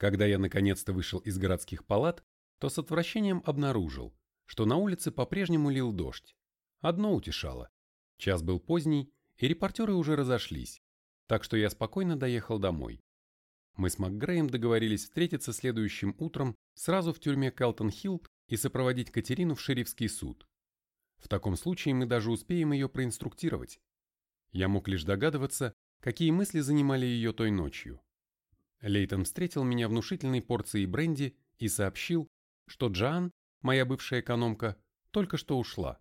Когда я наконец-то вышел из городских палат, то с отвращением обнаружил, что на улице по-прежнему лил дождь. Одно утешало. Час был поздний, и репортеры уже разошлись, так что я спокойно доехал домой. Мы с МакГреем договорились встретиться следующим утром сразу в тюрьме Калтон-Хилл и сопроводить Катерину в шерифский суд. В таком случае мы даже успеем ее проинструктировать. Я мог лишь догадываться, какие мысли занимали ее той ночью. Лейтон встретил меня внушительной порцией бренди и сообщил, что Джоан, моя бывшая экономка, только что ушла.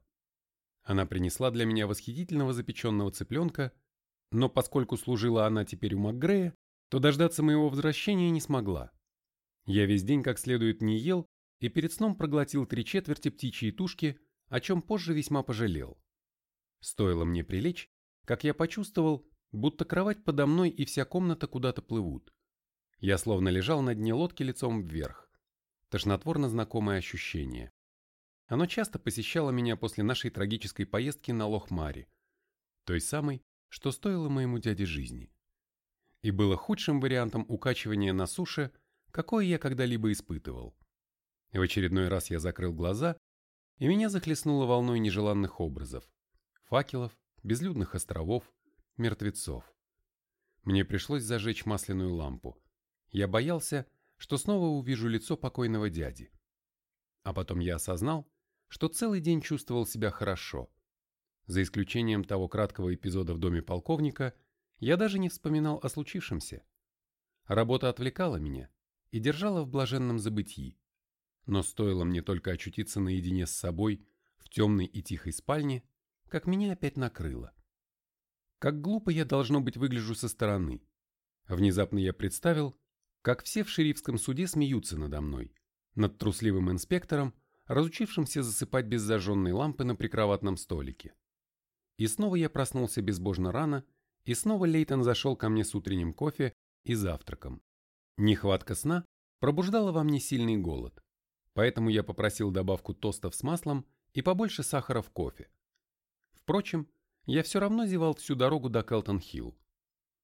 Она принесла для меня восхитительного запеченного цыпленка, но поскольку служила она теперь у МакГрея, то дождаться моего возвращения не смогла. Я весь день как следует не ел и перед сном проглотил три четверти птичьей тушки, о чем позже весьма пожалел. Стоило мне прилечь, как я почувствовал, будто кровать подо мной и вся комната куда-то плывут. Я словно лежал на дне лодки лицом вверх. Тошнотворно знакомое ощущение. Оно часто посещало меня после нашей трагической поездки на Лох-Мари, той самой, что стоило моему дяде жизни. И было худшим вариантом укачивания на суше, какое я когда-либо испытывал. В очередной раз я закрыл глаза, и меня захлестнуло волной нежеланных образов. Факелов, безлюдных островов, мертвецов. Мне пришлось зажечь масляную лампу. Я боялся, что снова увижу лицо покойного дяди. А потом я осознал, что целый день чувствовал себя хорошо. За исключением того краткого эпизода в доме полковника, я даже не вспоминал о случившемся. Работа отвлекала меня и держала в блаженном забытии. Но стоило мне только очутиться наедине с собой в темной и тихой спальне, как меня опять накрыло. Как глупо я, должно быть, выгляжу со стороны. Внезапно я представил, как все в шерифском суде смеются надо мной, над трусливым инспектором, разучившимся засыпать без зажженной лампы на прикроватном столике. И снова я проснулся безбожно рано, и снова Лейтон зашел ко мне с утренним кофе и завтраком. Нехватка сна пробуждала во мне сильный голод, поэтому я попросил добавку тостов с маслом и побольше сахара в кофе. Впрочем, я все равно зевал всю дорогу до Колтон-Хилл.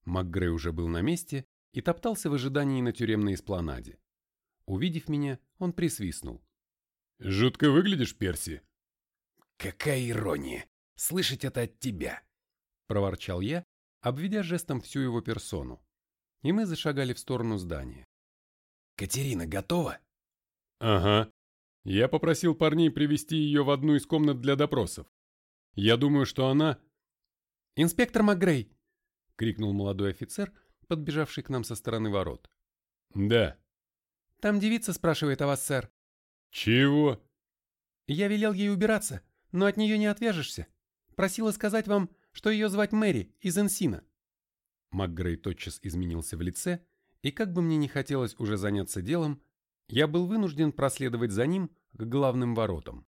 МакГрей уже был на месте и топтался в ожидании на тюремной эспланаде. Увидев меня, он присвистнул. «Жутко выглядишь, Перси». «Какая ирония! Слышать это от тебя!» – проворчал я, обведя жестом всю его персону. И мы зашагали в сторону здания. «Катерина готова?» «Ага. Я попросил парней привести ее в одну из комнат для допросов. Я думаю, что она...» «Инспектор МакГрей!» — крикнул молодой офицер, подбежавший к нам со стороны ворот. «Да». «Там девица спрашивает о вас, сэр». «Чего?» «Я велел ей убираться, но от нее не отвяжешься. Просила сказать вам, что ее звать Мэри из Энсина». МакГрей тотчас изменился в лице, и как бы мне не хотелось уже заняться делом, я был вынужден проследовать за ним к главным воротам.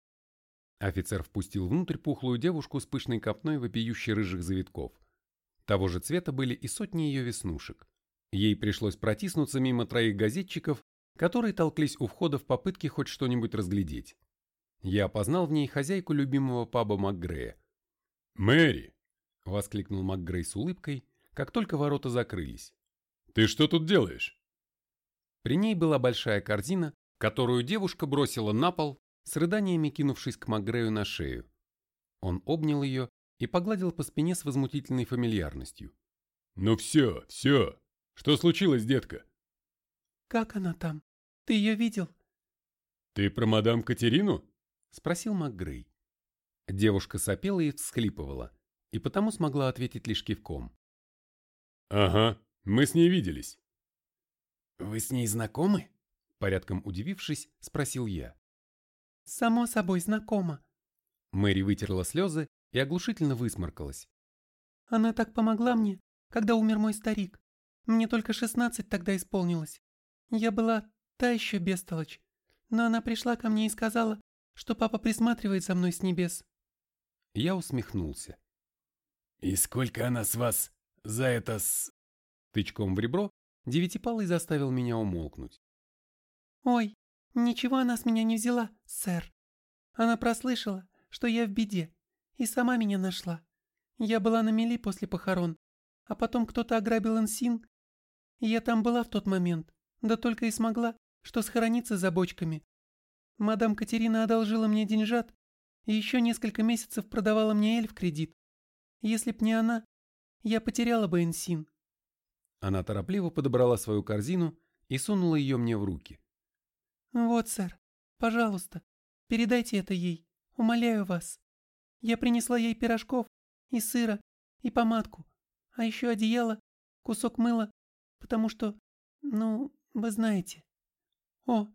Офицер впустил внутрь пухлую девушку с пышной копной вопиющей рыжих завитков. Того же цвета были и сотни ее веснушек. Ей пришлось протиснуться мимо троих газетчиков, которые толклись у входа в попытке хоть что-нибудь разглядеть. Я опознал в ней хозяйку любимого паба МакГрея. «Мэри!» — воскликнул МакГрей с улыбкой, как только ворота закрылись. «Ты что тут делаешь?» При ней была большая корзина, которую девушка бросила на пол с рыданиями кинувшись к Макгрею на шею. Он обнял ее и погладил по спине с возмутительной фамильярностью. «Ну все, все! Что случилось, детка?» «Как она там? Ты ее видел?» «Ты про мадам Катерину?» — спросил МакГрей. Девушка сопела и всхлипывала, и потому смогла ответить лишь кивком. «Ага, мы с ней виделись». «Вы с ней знакомы?» Порядком удивившись, спросил я. «Само собой знакома». Мэри вытерла слезы и оглушительно высморкалась. «Она так помогла мне, когда умер мой старик. Мне только шестнадцать тогда исполнилось. Я была та еще бестолочь, но она пришла ко мне и сказала, что папа присматривает за мной с небес». Я усмехнулся. «И сколько она с вас за это с...» Тычком в ребро девятипалый заставил меня умолкнуть. «Ой, «Ничего она с меня не взяла, сэр. Она прослышала, что я в беде, и сама меня нашла. Я была на мели после похорон, а потом кто-то ограбил Энсин, и я там была в тот момент. Да только и смогла, что схорониться за бочками. Мадам Катерина одолжила мне деньжат и еще несколько месяцев продавала мне эль в кредит. Если б не она, я потеряла бы Энсин. Она торопливо подобрала свою корзину и сунула ее мне в руки. «Вот, сэр, пожалуйста, передайте это ей, умоляю вас. Я принесла ей пирожков и сыра, и помадку, а еще одеяло, кусок мыла, потому что, ну, вы знаете. О,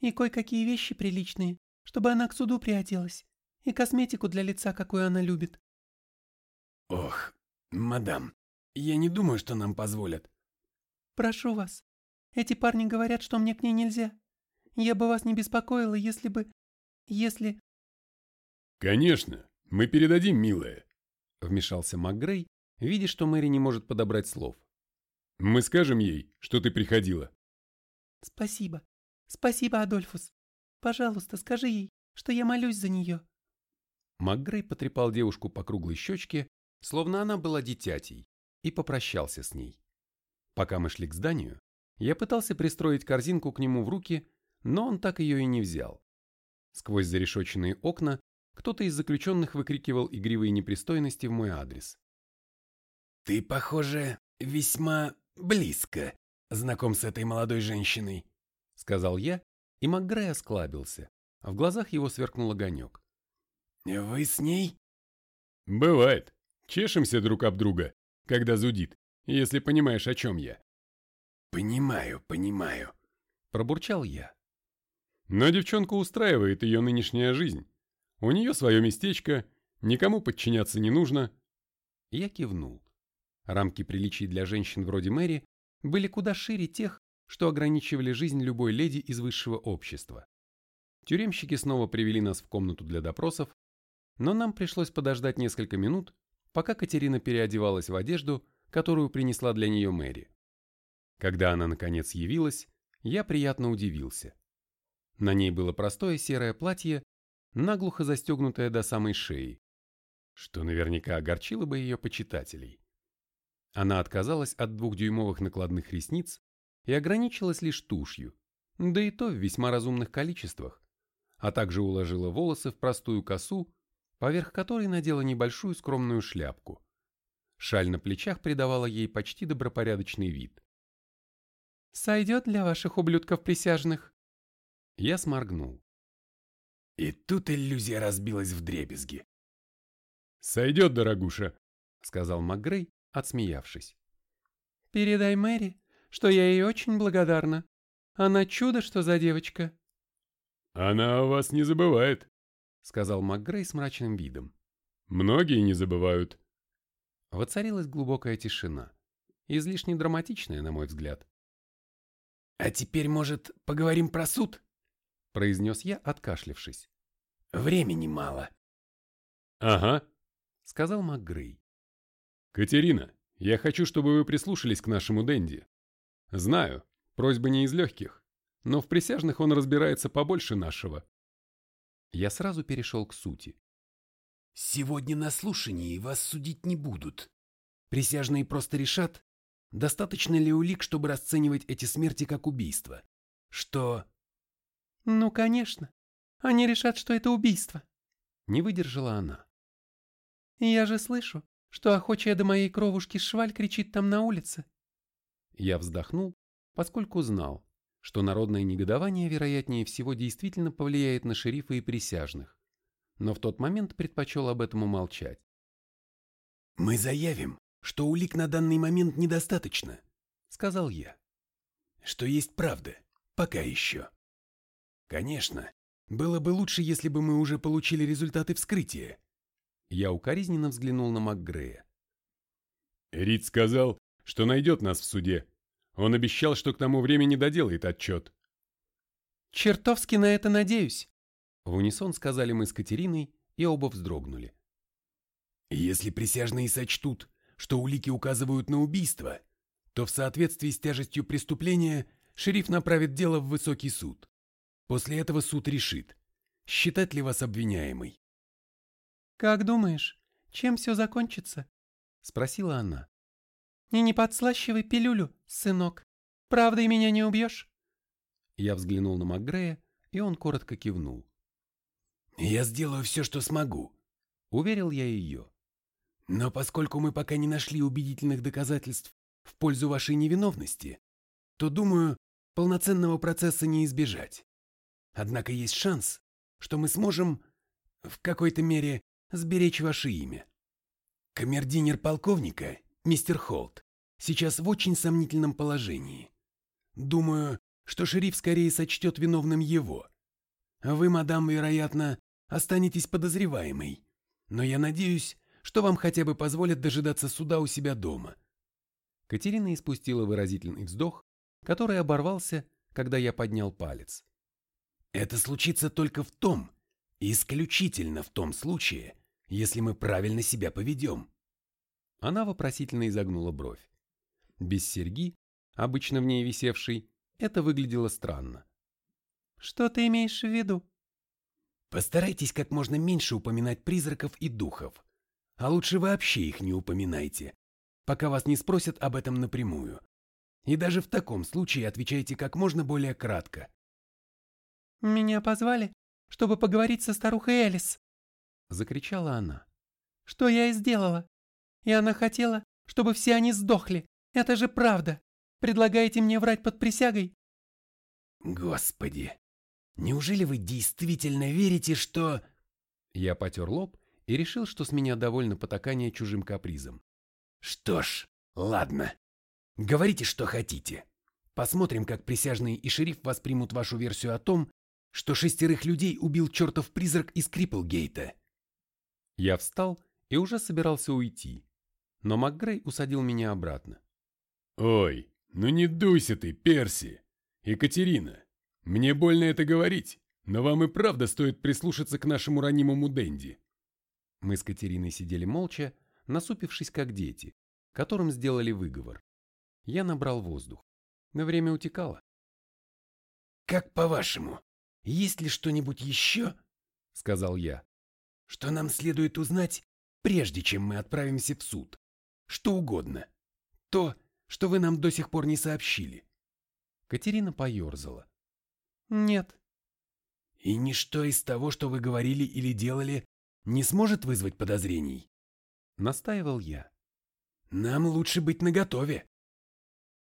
и кое-какие вещи приличные, чтобы она к суду приоделась, и косметику для лица, какую она любит». «Ох, мадам, я не думаю, что нам позволят». «Прошу вас, эти парни говорят, что мне к ней нельзя. Я бы вас не беспокоила, если бы... если...» «Конечно, мы передадим, милая», — вмешался МакГрей, видя, что Мэри не может подобрать слов. «Мы скажем ей, что ты приходила». «Спасибо. Спасибо, Адольфус. Пожалуйста, скажи ей, что я молюсь за нее». МакГрей потрепал девушку по круглой щечке, словно она была дитятей, и попрощался с ней. Пока мы шли к зданию, я пытался пристроить корзинку к нему в руки, но он так ее и не взял. Сквозь зарешоченные окна кто-то из заключенных выкрикивал игривые непристойности в мой адрес. «Ты, похоже, весьма близко знаком с этой молодой женщиной», — сказал я, и МакГрей осклабился. а В глазах его сверкнул огонек. «Вы с ней?» «Бывает. Чешемся друг об друга, когда зудит, если понимаешь, о чем я». «Понимаю, понимаю», — пробурчал я. Но девчонку устраивает ее нынешняя жизнь. У нее свое местечко, никому подчиняться не нужно. Я кивнул. Рамки приличий для женщин вроде Мэри были куда шире тех, что ограничивали жизнь любой леди из высшего общества. Тюремщики снова привели нас в комнату для допросов, но нам пришлось подождать несколько минут, пока Катерина переодевалась в одежду, которую принесла для нее Мэри. Когда она наконец явилась, я приятно удивился. На ней было простое серое платье, наглухо застегнутое до самой шеи, что наверняка огорчило бы ее почитателей. Она отказалась от двухдюймовых накладных ресниц и ограничилась лишь тушью, да и то в весьма разумных количествах, а также уложила волосы в простую косу, поверх которой надела небольшую скромную шляпку. Шаль на плечах придавала ей почти добропорядочный вид. «Сойдет для ваших ублюдков присяжных?» Я сморгнул. И тут иллюзия разбилась в дребезги. «Сойдет, дорогуша», — сказал МакГрей, отсмеявшись. «Передай Мэри, что я ей очень благодарна. Она чудо, что за девочка». «Она о вас не забывает», — сказал МакГрей с мрачным видом. «Многие не забывают». Воцарилась глубокая тишина, излишне драматичная, на мой взгляд. «А теперь, может, поговорим про суд?» — произнес я, откашлившись. «Времени мало». «Ага», — сказал МакГрей. «Катерина, я хочу, чтобы вы прислушались к нашему Дэнди. Знаю, просьба не из легких, но в присяжных он разбирается побольше нашего». Я сразу перешел к сути. «Сегодня на слушании вас судить не будут. Присяжные просто решат, достаточно ли улик, чтобы расценивать эти смерти как убийство. Что...» «Ну, конечно. Они решат, что это убийство». Не выдержала она. «Я же слышу, что охочая до моей кровушки шваль кричит там на улице. Я вздохнул, поскольку знал, что народное негодование, вероятнее всего, действительно повлияет на шерифа и присяжных, но в тот момент предпочел об этом умолчать. «Мы заявим, что улик на данный момент недостаточно», — сказал я. «Что есть правда, пока еще. Конечно, было бы лучше, если бы мы уже получили результаты вскрытия, я укоризненно взглянул на МакГрея. Рид сказал, что найдет нас в суде. Он обещал, что к тому времени доделает отчет. «Чертовски на это надеюсь», — в унисон сказали мы с Катериной, и оба вздрогнули. «Если присяжные сочтут, что улики указывают на убийство, то в соответствии с тяжестью преступления шериф направит дело в высокий суд. После этого суд решит, считать ли вас обвиняемой. «Как думаешь, чем все закончится?» — спросила она. «И не подслащивай пилюлю, сынок. Правда, и меня не убьешь?» Я взглянул на МакГрея, и он коротко кивнул. «Я сделаю все, что смогу», — уверил я ее. «Но поскольку мы пока не нашли убедительных доказательств в пользу вашей невиновности, то, думаю, полноценного процесса не избежать. Однако есть шанс, что мы сможем, в какой-то мере, сберечь ваше имя. Камердинер полковника, мистер Холт, сейчас в очень сомнительном положении. Думаю, что шериф скорее сочтет виновным его. Вы, мадам, вероятно, останетесь подозреваемой. Но я надеюсь, что вам хотя бы позволят дожидаться суда у себя дома. Катерина испустила выразительный вздох, который оборвался, когда я поднял палец. Это случится только в том, исключительно в том случае, если мы правильно себя поведем. Она вопросительно изогнула бровь. Без серьги, обычно в ней висевшей, это выглядело странно. «Что ты имеешь в виду?» «Постарайтесь как можно меньше упоминать призраков и духов. А лучше вообще их не упоминайте, пока вас не спросят об этом напрямую. И даже в таком случае отвечайте как можно более кратко. «Меня позвали, чтобы поговорить со старухой Элис», — закричала она. «Что я и сделала. И она хотела, чтобы все они сдохли. Это же правда. Предлагаете мне врать под присягой?» «Господи, неужели вы действительно верите, что...» Я потер лоб и решил, что с меня довольно потакание чужим капризом. «Что ж, ладно. Говорите, что хотите. Посмотрим, как присяжные и шериф воспримут вашу версию о том, что шестерых людей убил чертов призрак из Криплгейта. Я встал и уже собирался уйти, но МакГрей усадил меня обратно. «Ой, ну не дуйся ты, Перси! Екатерина, мне больно это говорить, но вам и правда стоит прислушаться к нашему ранимому Дэнди». Мы с Катериной сидели молча, насупившись как дети, которым сделали выговор. Я набрал воздух. На время утекало. «Как по-вашему, есть ли что-нибудь еще?» — сказал я. «Что нам следует узнать, прежде чем мы отправимся в суд? Что угодно. То, что вы нам до сих пор не сообщили». Катерина поерзала. «Нет». «И ничто из того, что вы говорили или делали, не сможет вызвать подозрений?» Настаивал я. «Нам лучше быть наготове».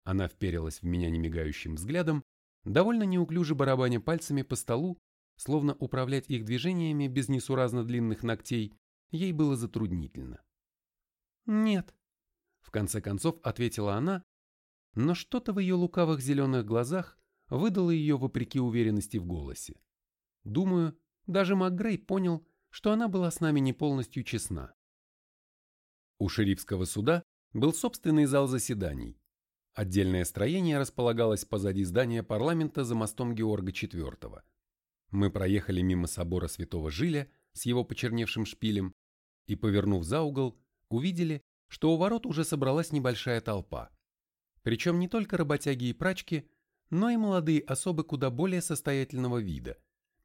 Она вперилась в меня немигающим взглядом, довольно неуклюже барабаня пальцами по столу, словно управлять их движениями без несуразно длинных ногтей ей было затруднительно. «Нет», — в конце концов ответила она, но что-то в ее лукавых зеленых глазах выдало ее вопреки уверенности в голосе. Думаю, даже МакГрей понял, что она была с нами не полностью честна. У шерифского суда был собственный зал заседаний, Отдельное строение располагалось позади здания парламента за мостом Георга IV. Мы проехали мимо собора Святого Жиля с его почерневшим шпилем и, повернув за угол, увидели, что у ворот уже собралась небольшая толпа. Причем не только работяги и прачки, но и молодые особы куда более состоятельного вида,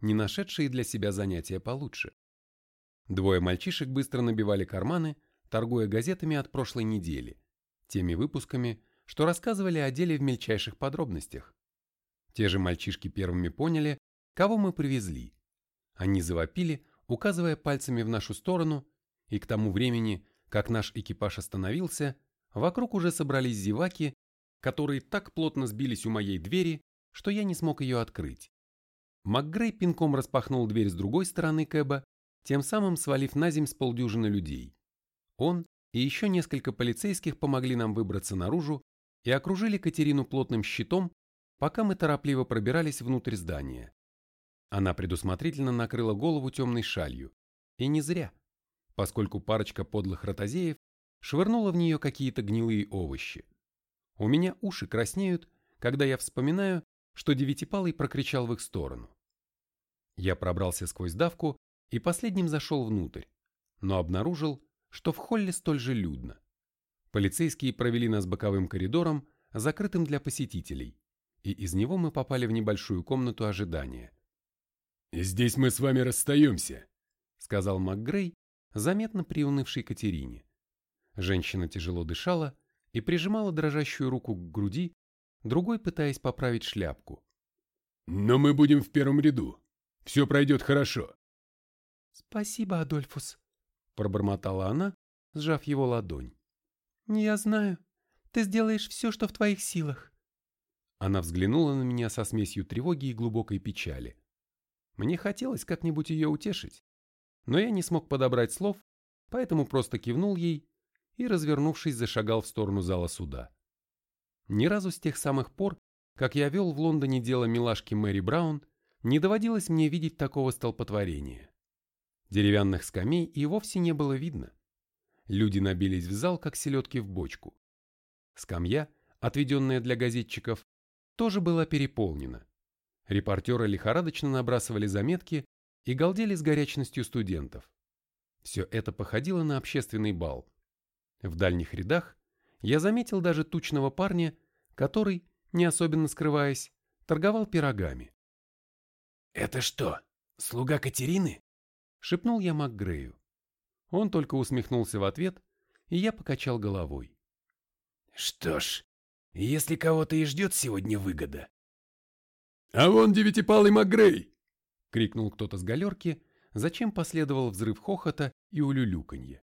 не нашедшие для себя занятия получше. Двое мальчишек быстро набивали карманы, торгуя газетами от прошлой недели, теми выпусками, что рассказывали о деле в мельчайших подробностях. Те же мальчишки первыми поняли, кого мы привезли. Они завопили, указывая пальцами в нашу сторону, и к тому времени, как наш экипаж остановился, вокруг уже собрались зеваки, которые так плотно сбились у моей двери, что я не смог ее открыть. МакГрей пинком распахнул дверь с другой стороны Кэба, тем самым свалив на земь с полдюжины людей. Он и еще несколько полицейских помогли нам выбраться наружу и окружили Катерину плотным щитом, пока мы торопливо пробирались внутрь здания. Она предусмотрительно накрыла голову темной шалью. И не зря, поскольку парочка подлых ротозеев швырнула в нее какие-то гнилые овощи. У меня уши краснеют, когда я вспоминаю, что Девятипалый прокричал в их сторону. Я пробрался сквозь давку и последним зашел внутрь, но обнаружил, что в холле столь же людно. Полицейские провели нас боковым коридором, закрытым для посетителей, и из него мы попали в небольшую комнату ожидания. «Здесь мы с вами расстаемся», — сказал МакГрей, заметно приунывшей Катерине. Женщина тяжело дышала и прижимала дрожащую руку к груди, другой пытаясь поправить шляпку. «Но мы будем в первом ряду. Все пройдет хорошо». «Спасибо, Адольфус», — пробормотала она, сжав его ладонь. «Я знаю. Ты сделаешь все, что в твоих силах». Она взглянула на меня со смесью тревоги и глубокой печали. Мне хотелось как-нибудь ее утешить, но я не смог подобрать слов, поэтому просто кивнул ей и, развернувшись, зашагал в сторону зала суда. Ни разу с тех самых пор, как я вел в Лондоне дело милашки Мэри Браун, не доводилось мне видеть такого столпотворения. Деревянных скамей и вовсе не было видно. Люди набились в зал, как селедки в бочку. Скамья, отведенная для газетчиков, тоже была переполнена. Репортеры лихорадочно набрасывали заметки и галдели с горячностью студентов. Все это походило на общественный бал. В дальних рядах я заметил даже тучного парня, который, не особенно скрываясь, торговал пирогами. «Это что, слуга Катерины?» — шепнул я МакГрею. Он только усмехнулся в ответ, и я покачал головой. «Что ж, если кого-то и ждет сегодня выгода...» «А вон девятипалый МакГрей!» — крикнул кто-то с галерки, зачем последовал взрыв хохота и улюлюканье.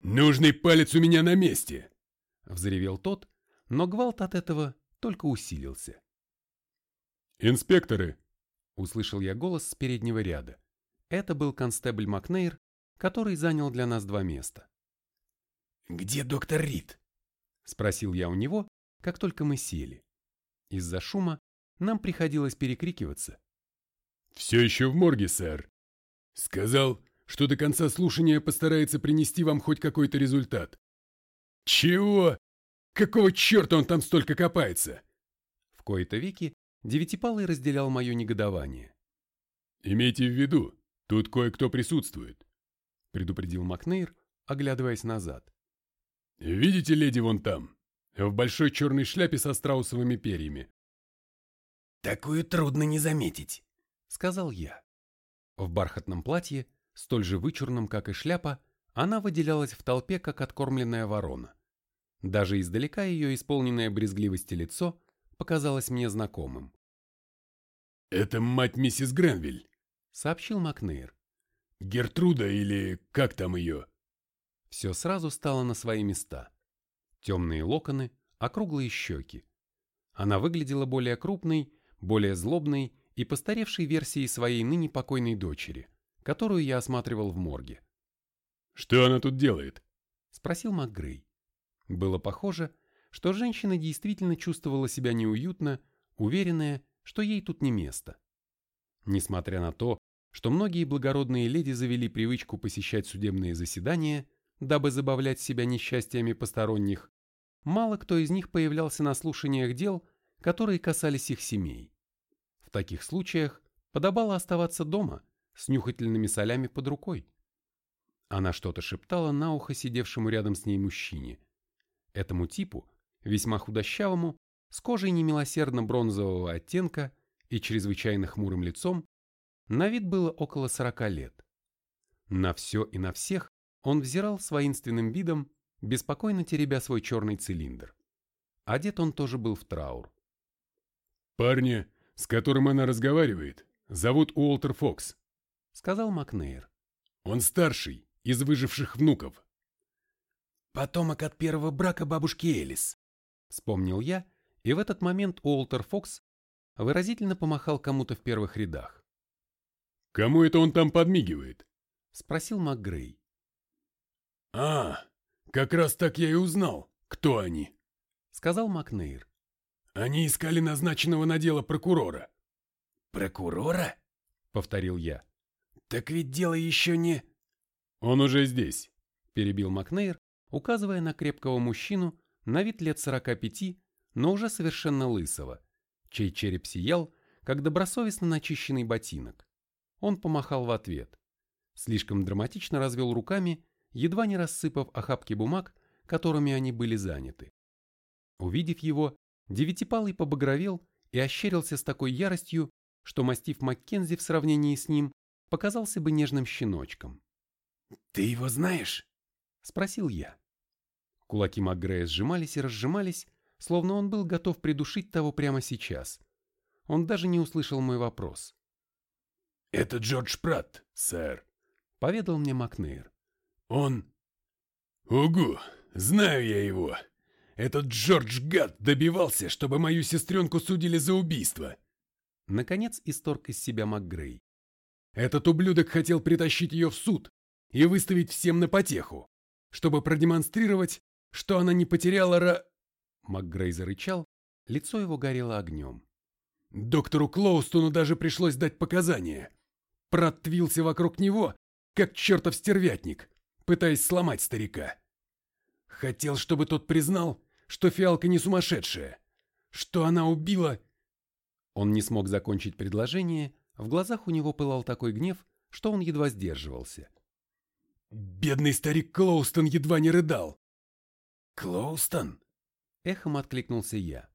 «Нужный палец у меня на месте!» — взревел тот, но гвалт от этого только усилился. «Инспекторы!» — услышал я голос с переднего ряда. Это был констебль Макнейр, который занял для нас два места. «Где доктор Рид?» — спросил я у него, как только мы сели. Из-за шума нам приходилось перекрикиваться. «Все еще в морге, сэр. Сказал, что до конца слушания постарается принести вам хоть какой-то результат». «Чего? Какого черта он там столько копается?» В кои-то веки Девятипалый разделял мое негодование. «Имейте в виду, тут кое-кто присутствует», — предупредил Макнейр, оглядываясь назад. «Видите леди вон там, в большой черной шляпе со страусовыми перьями?» «Такую трудно не заметить», — сказал я. В бархатном платье, столь же вычурном, как и шляпа, она выделялась в толпе, как откормленная ворона. Даже издалека ее исполненное брезгливости лицо показалось мне знакомым. «Это мать миссис Гренвиль», — сообщил Макнейр. «Гертруда или как там ее?» Все сразу стало на свои места. Темные локоны, округлые щеки. Она выглядела более крупной, более злобной и постаревшей версией своей ныне покойной дочери, которую я осматривал в морге. «Что она тут делает?» — спросил МакГрей. Было похоже, что женщина действительно чувствовала себя неуютно, уверенная, что ей тут не место. Несмотря на то, что многие благородные леди завели привычку посещать судебные заседания, дабы забавлять себя несчастьями посторонних, мало кто из них появлялся на слушаниях дел, которые касались их семей. В таких случаях подобало оставаться дома с нюхательными солями под рукой. Она что-то шептала на ухо сидевшему рядом с ней мужчине. Этому типу, весьма худощавому, с кожей немилосердно бронзового оттенка и чрезвычайно хмурым лицом, на вид было около сорока лет. На все и на всех он взирал с воинственным видом, беспокойно теребя свой черный цилиндр. Одет он тоже был в траур. «Парня, с которым она разговаривает, зовут Уолтер Фокс», — сказал Макнейр. «Он старший, из выживших внуков». «Потомок от первого брака бабушки Элис», — вспомнил я и в этот момент Уолтер Фокс выразительно помахал кому-то в первых рядах. «Кому это он там подмигивает?» — спросил МакГрей. «А, как раз так я и узнал, кто они», — сказал Макнейр. «Они искали назначенного на дело прокурора». «Прокурора?» — повторил я. «Так ведь дело еще не...» «Он уже здесь», — перебил Макнейр, указывая на крепкого мужчину на вид лет сорока пяти но уже совершенно лысого, чей череп сиял, как добросовестно начищенный ботинок. Он помахал в ответ. Слишком драматично развел руками, едва не рассыпав охапки бумаг, которыми они были заняты. Увидев его, девятипалый побагровел и ощерился с такой яростью, что мастиф Маккензи в сравнении с ним показался бы нежным щеночком. «Ты его знаешь?» — спросил я. Кулаки МакГрея сжимались и разжимались, словно он был готов придушить того прямо сейчас. Он даже не услышал мой вопрос. «Это Джордж Пратт, сэр», — поведал мне Макнейр. «Он...» «Угу, знаю я его. Этот Джордж Гад добивался, чтобы мою сестренку судили за убийство». Наконец исторг из себя МакГрей. «Этот ублюдок хотел притащить ее в суд и выставить всем на потеху, чтобы продемонстрировать, что она не потеряла ра...» МакГрей зарычал, лицо его горело огнем. Доктору Клоустону даже пришлось дать показания. Протвился вокруг него, как чертов стервятник, пытаясь сломать старика. Хотел, чтобы тот признал, что фиалка не сумасшедшая, что она убила... Он не смог закончить предложение, в глазах у него пылал такой гнев, что он едва сдерживался. Бедный старик Клоустон едва не рыдал. «Клоустон?» Эхом откликнулся я.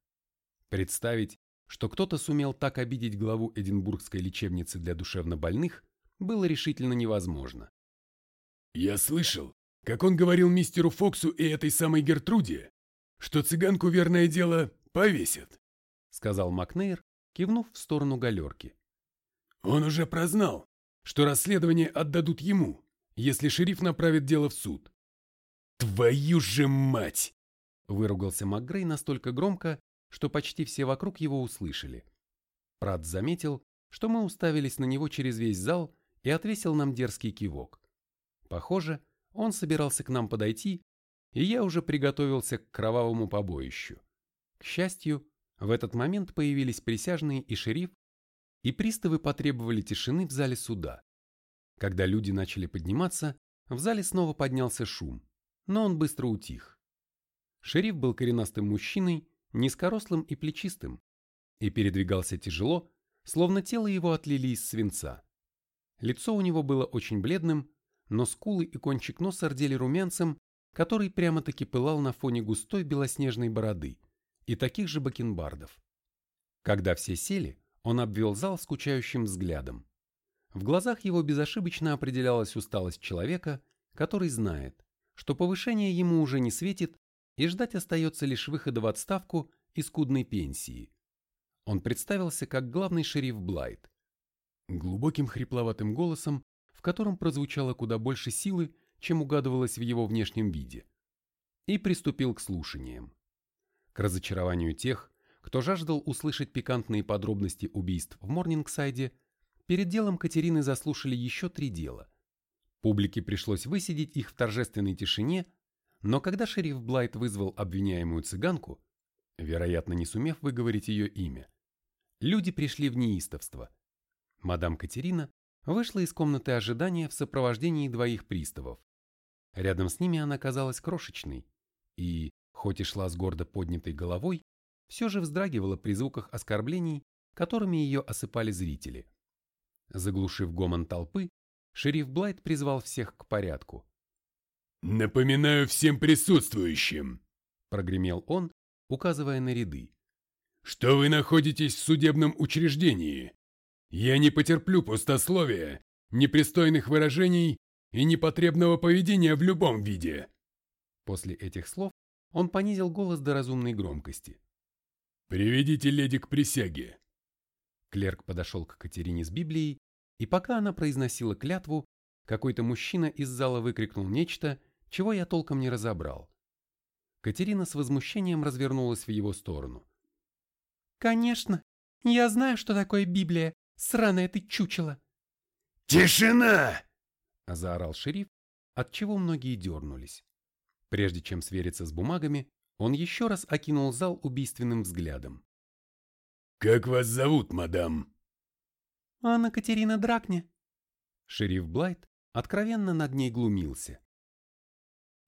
Представить, что кто-то сумел так обидеть главу Эдинбургской лечебницы для душевнобольных, было решительно невозможно. «Я слышал, как он говорил мистеру Фоксу и этой самой Гертруде, что цыганку, верное дело, повесят», — сказал Макнейр, кивнув в сторону галерки. «Он уже прознал, что расследование отдадут ему, если шериф направит дело в суд». «Твою же мать!» — выругался МакГрей настолько громко, что почти все вокруг его услышали. Прат заметил, что мы уставились на него через весь зал и отвесил нам дерзкий кивок. Похоже, он собирался к нам подойти, и я уже приготовился к кровавому побоищу. К счастью, в этот момент появились присяжные и шериф, и приставы потребовали тишины в зале суда. Когда люди начали подниматься, в зале снова поднялся шум, но он быстро утих. Шериф был коренастым мужчиной низкорослым и плечистым, и передвигался тяжело, словно тело его отлили из свинца. Лицо у него было очень бледным, но скулы и кончик носа рдели румянцем, который прямо-таки пылал на фоне густой белоснежной бороды и таких же бакенбардов. Когда все сели, он обвел зал скучающим взглядом. В глазах его безошибочно определялась усталость человека, который знает, что повышение ему уже не светит и ждать остается лишь выхода в отставку и скудной пенсии. Он представился как главный шериф Блайт. Глубоким хрипловатым голосом, в котором прозвучало куда больше силы, чем угадывалось в его внешнем виде. И приступил к слушаниям. К разочарованию тех, кто жаждал услышать пикантные подробности убийств в Морнингсайде, перед делом Катерины заслушали еще три дела. Публике пришлось высидеть их в торжественной тишине но когда шериф Блайт вызвал обвиняемую цыганку, вероятно, не сумев выговорить ее имя, люди пришли в неистовство. Мадам Катерина вышла из комнаты ожидания в сопровождении двоих приставов. Рядом с ними она казалась крошечной и, хоть и шла с гордо поднятой головой, все же вздрагивала при звуках оскорблений, которыми ее осыпали зрители. Заглушив гомон толпы, шериф Блайт призвал всех к порядку. «Напоминаю всем присутствующим», — прогремел он, указывая на ряды, «что вы находитесь в судебном учреждении. Я не потерплю пустословия, непристойных выражений и непотребного поведения в любом виде». После этих слов он понизил голос до разумной громкости. «Приведите леди к присяге». Клерк подошел к Катерине с Библией, и пока она произносила клятву, какой-то мужчина из зала выкрикнул нечто, чего я толком не разобрал. Катерина с возмущением развернулась в его сторону. «Конечно! Я знаю, что такое Библия, сраная ты чучело!» «Тишина!» – заорал шериф, от чего многие дернулись. Прежде чем свериться с бумагами, он еще раз окинул зал убийственным взглядом. «Как вас зовут, мадам?» «Анна Катерина Дракне». Шериф Блайт откровенно над ней глумился.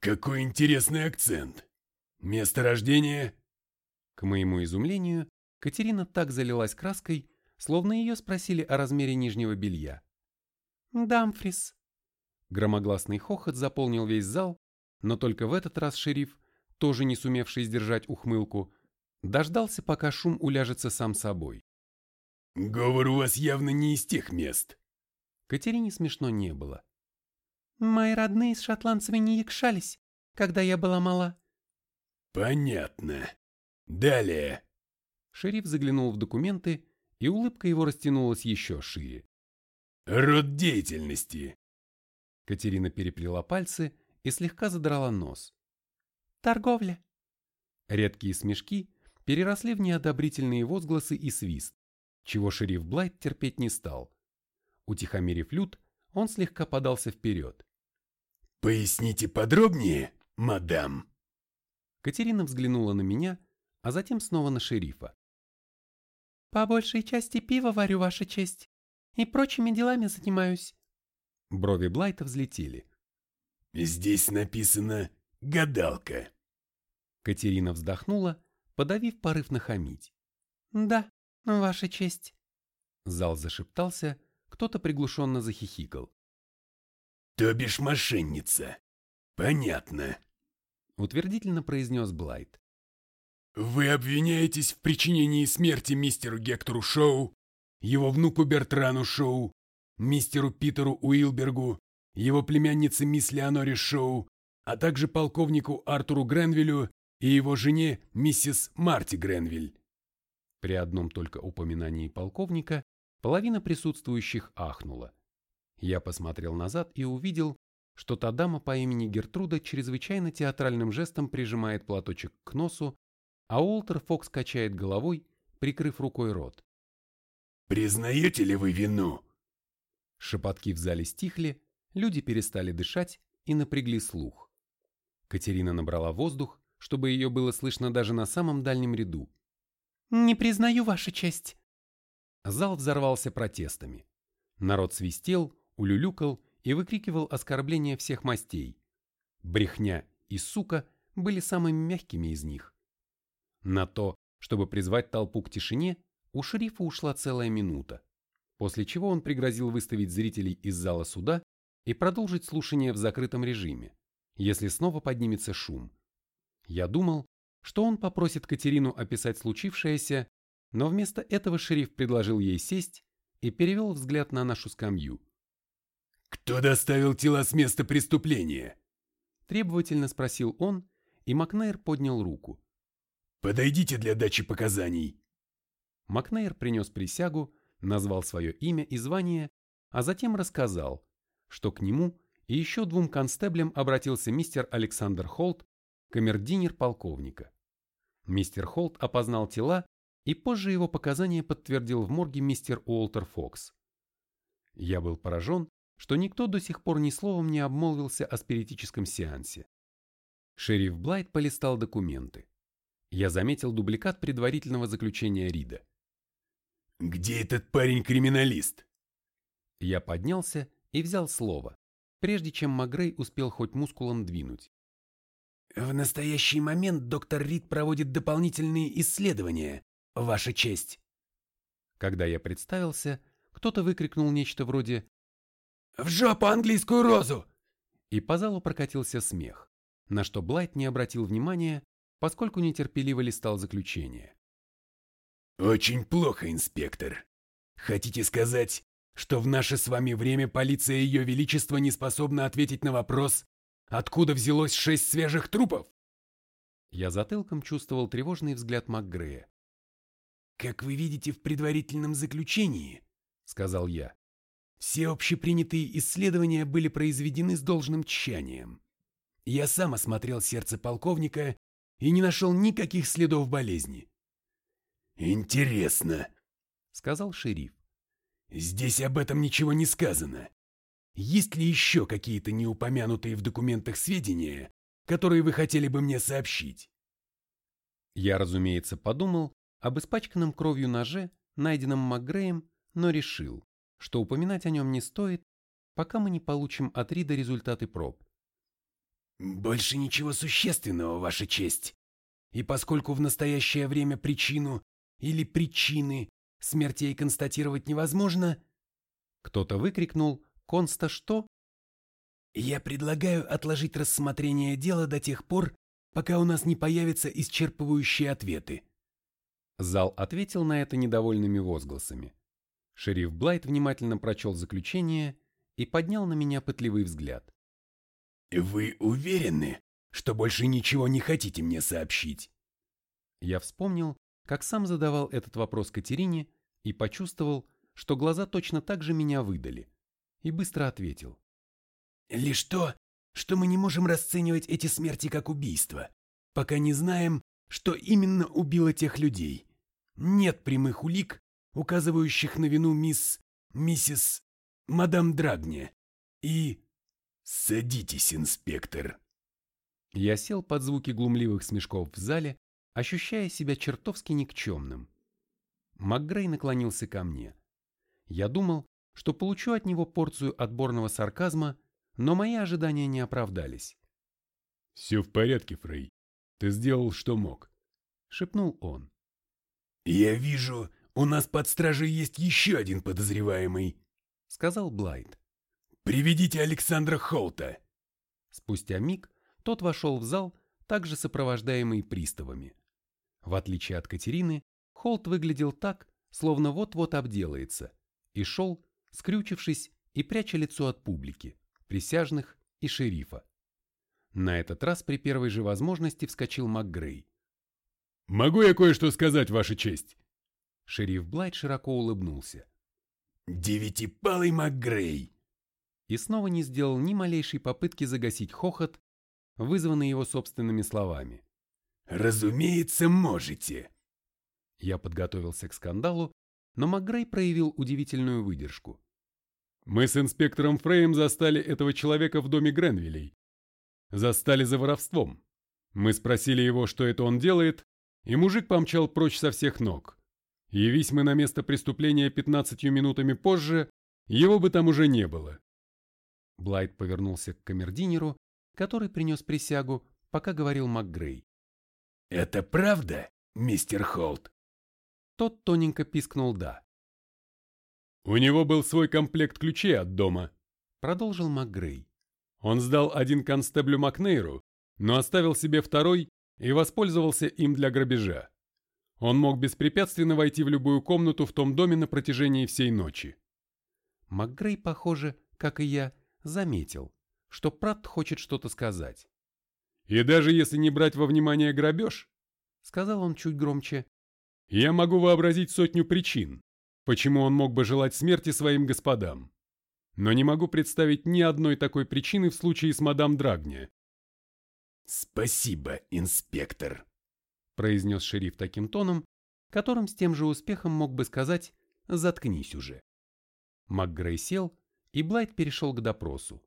Какой интересный акцент. Место рождения? К моему изумлению, Катерина так залилась краской, словно ее спросили о размере нижнего белья. «Дамфрис». Громогласный хохот заполнил весь зал, но только в этот раз шериф, тоже не сумевший сдержать ухмылку, дождался, пока шум уляжется сам собой. «Говор у вас явно не из тех мест». Катерине смешно не было. Мои родные с шотландцами не якшались, когда я была мала. Понятно. Далее. Шериф заглянул в документы, и улыбка его растянулась еще шире. Род деятельности. Катерина переплела пальцы и слегка задрала нос. Торговля. Редкие смешки переросли в неодобрительные возгласы и свист, чего шериф Блайт терпеть не стал. Утихомирив лют, он слегка подался вперед. «Поясните подробнее, мадам?» Катерина взглянула на меня, а затем снова на шерифа. «По большей части пива варю, ваша честь, и прочими делами занимаюсь». Брови Блайта взлетели. «Здесь написано «гадалка». Катерина вздохнула, подавив порыв нахамить. «Да, ваша честь». Зал зашептался, кто-то приглушенно захихикал. «То бишь мошенница. Понятно», — утвердительно произнес Блайт. «Вы обвиняетесь в причинении смерти мистеру Гектору Шоу, его внуку Бертрану Шоу, мистеру Питеру Уилбергу, его племяннице мисс Леоноре Шоу, а также полковнику Артуру Гренвиллю и его жене миссис Марти Гренвиль. При одном только упоминании полковника половина присутствующих ахнула. Я посмотрел назад и увидел, что та дама по имени Гертруда чрезвычайно театральным жестом прижимает платочек к носу, а Уолтер Фокс качает головой, прикрыв рукой рот. «Признаете ли вы вину?» Шепотки в зале стихли, люди перестали дышать и напрягли слух. Катерина набрала воздух, чтобы ее было слышно даже на самом дальнем ряду. «Не признаю ваша честь». Зал взорвался протестами. Народ свистел, улюлюкал и выкрикивал оскорбления всех мастей. Брехня и сука были самыми мягкими из них. На то, чтобы призвать толпу к тишине, у шерифа ушла целая минута, после чего он пригрозил выставить зрителей из зала суда и продолжить слушание в закрытом режиме, если снова поднимется шум. Я думал, что он попросит Катерину описать случившееся, но вместо этого шериф предложил ей сесть и перевел взгляд на нашу скамью. «Кто доставил тела с места преступления?» Требовательно спросил он, и Макнейр поднял руку. «Подойдите для дачи показаний». Макнейр принес присягу, назвал свое имя и звание, а затем рассказал, что к нему и еще двум констеблям обратился мистер Александр Холт камердинер полковника. Мистер Холт опознал тела, и позже его показания подтвердил в морге мистер Уолтер Фокс. Я был поражен, что никто до сих пор ни словом не обмолвился о спиритическом сеансе. Шериф Блайт полистал документы. Я заметил дубликат предварительного заключения Рида. «Где этот парень-криминалист?» Я поднялся и взял слово, прежде чем Магрей успел хоть мускулом двинуть. В настоящий момент доктор Рид проводит дополнительные исследования, Ваша честь. Когда я представился, кто-то выкрикнул нечто вроде «В жопу английскую розу!» И по залу прокатился смех, на что Блайт не обратил внимания, поскольку нетерпеливо листал заключение. «Очень плохо, инспектор. Хотите сказать, что в наше с вами время полиция Ее Величества не способна ответить на вопрос, Откуда взялось шесть свежих трупов? Я затылком чувствовал тревожный взгляд МакГрея. «Как вы видите в предварительном заключении», — сказал я, «все общепринятые исследования были произведены с должным тщанием. Я сам осмотрел сердце полковника и не нашел никаких следов болезни». «Интересно», — сказал шериф. «Здесь об этом ничего не сказано. Есть ли еще какие-то неупомянутые в документах сведения, которые вы хотели бы мне сообщить? Я, разумеется, подумал об испачканном кровью ноже, найденном Макгреем, но решил, что упоминать о нем не стоит, пока мы не получим от Рида результаты проб. «Больше ничего существенного, Ваша честь. И поскольку в настоящее время причину или причины смертей констатировать невозможно...» Кто-то выкрикнул Конста что? Я предлагаю отложить рассмотрение дела до тех пор, пока у нас не появятся исчерпывающие ответы. Зал ответил на это недовольными возгласами. Шериф Блайт внимательно прочел заключение и поднял на меня пытливый взгляд. «Вы уверены, что больше ничего не хотите мне сообщить?» Я вспомнил, как сам задавал этот вопрос Катерине и почувствовал, что глаза точно так же меня выдали, и быстро ответил. «Лишь то, что мы не можем расценивать эти смерти как убийство, пока не знаем, что именно убило тех людей. Нет прямых улик, указывающих на вину мисс... миссис... мадам Драгне. И... Садитесь, инспектор. Я сел под звуки глумливых смешков в зале, ощущая себя чертовски никчемным. МакГрей наклонился ко мне. Я думал, что получу от него порцию отборного сарказма, но мои ожидания не оправдались. «Все в порядке, Фрей. Ты сделал, что мог», — шепнул он. «Я вижу, у нас под стражей есть еще один подозреваемый», — сказал Блайт. «Приведите Александра Холта». Спустя миг тот вошел в зал, также сопровождаемый приставами. В отличие от Катерины, Холт выглядел так, словно вот-вот обделается, и шел, скрючившись и пряча лицо от публики, присяжных и шерифа. На этот раз при первой же возможности вскочил МакГрей. «Могу я кое-что сказать, Ваша честь?» Шериф Блайт широко улыбнулся. «Девятипалый МакГрей!» И снова не сделал ни малейшей попытки загасить хохот, вызванный его собственными словами. «Разумеется, можете!» Я подготовился к скандалу, но МакГрей проявил удивительную выдержку. «Мы с инспектором Фрейм застали этого человека в доме Гренвиллей. Застали за воровством. Мы спросили его, что это он делает, и мужик помчал прочь со всех ног. Явись мы на место преступления пятнадцатью минутами позже, его бы там уже не было. Блайт повернулся к камердинеру, который принес присягу, пока говорил МакГрей. «Это правда, мистер Холт?» Тот тоненько пискнул «да». «У него был свой комплект ключей от дома», — продолжил МакГрей. «Он сдал один констеблю Макнейру, но оставил себе второй и воспользовался им для грабежа. Он мог беспрепятственно войти в любую комнату в том доме на протяжении всей ночи. МакГрей, похоже, как и я, заметил, что Пратт хочет что-то сказать. «И даже если не брать во внимание грабеж», — сказал он чуть громче, — «я могу вообразить сотню причин, почему он мог бы желать смерти своим господам. Но не могу представить ни одной такой причины в случае с мадам Драгне. «Спасибо, инспектор», — произнес шериф таким тоном, которым с тем же успехом мог бы сказать «заткнись уже». МакГрей сел, и Блайт перешел к допросу.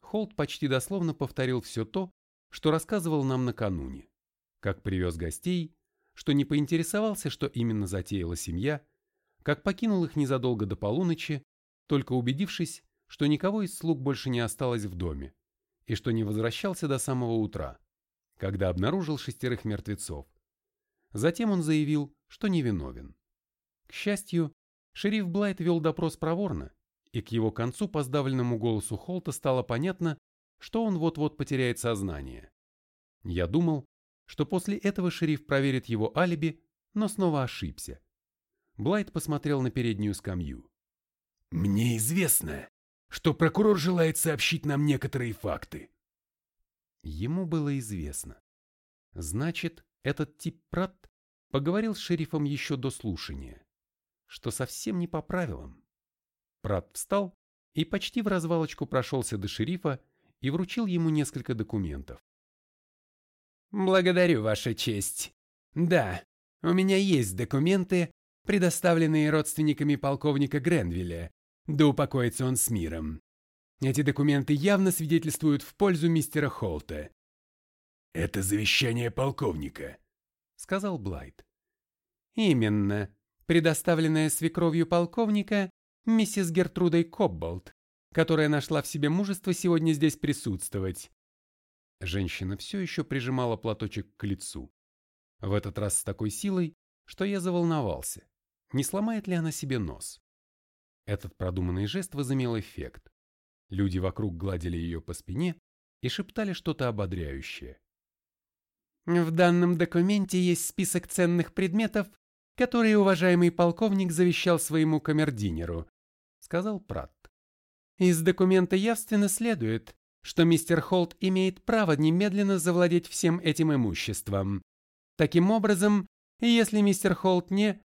Холт почти дословно повторил все то, что рассказывал нам накануне, как привез гостей, что не поинтересовался, что именно затеяла семья, как покинул их незадолго до полуночи, только убедившись, что никого из слуг больше не осталось в доме, и что не возвращался до самого утра, когда обнаружил шестерых мертвецов. Затем он заявил, что невиновен. К счастью, шериф Блайт вел допрос проворно, и к его концу по сдавленному голосу Холта стало понятно, что он вот-вот потеряет сознание. Я думал, что после этого шериф проверит его алиби, но снова ошибся. Блайт посмотрел на переднюю скамью. «Мне известно, что прокурор желает сообщить нам некоторые факты. Ему было известно. Значит, этот тип Пратт поговорил с шерифом еще до слушания, что совсем не по правилам. Пратт встал и почти в развалочку прошелся до шерифа и вручил ему несколько документов. «Благодарю, Ваша честь. Да, у меня есть документы, предоставленные родственниками полковника Гренвилля, да упокоится он с миром. Эти документы явно свидетельствуют в пользу мистера Холта. «Это завещание полковника», — сказал Блайт. «Именно. Предоставленное свекровью полковника миссис Гертрудой Кобболт, которая нашла в себе мужество сегодня здесь присутствовать». Женщина все еще прижимала платочек к лицу. В этот раз с такой силой, что я заволновался. Не сломает ли она себе нос? Этот продуманный жест возымел эффект. Люди вокруг гладили ее по спине и шептали что-то ободряющее. В данном документе есть список ценных предметов, которые уважаемый полковник завещал своему камердинеру, сказал Пратт. Из документа явственно следует, что мистер Холт имеет право немедленно завладеть всем этим имуществом. Таким образом, если мистер Холт не...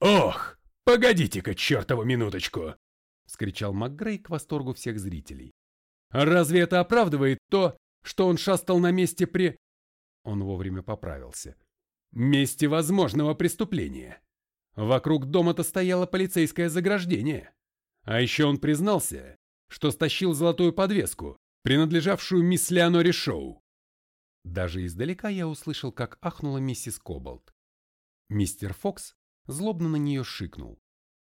«Ох, погодите-ка чертову минуточку!» — вскричал МакГрей к восторгу всех зрителей. «Разве это оправдывает то, что он шастал на месте при...» Он вовремя поправился. «Месте возможного преступления. Вокруг дома-то стояло полицейское заграждение. А еще он признался, что стащил золотую подвеску, принадлежавшую мисс Леоноре Шоу. Даже издалека я услышал, как ахнула миссис Кобалт. Мистер Фокс злобно на нее шикнул.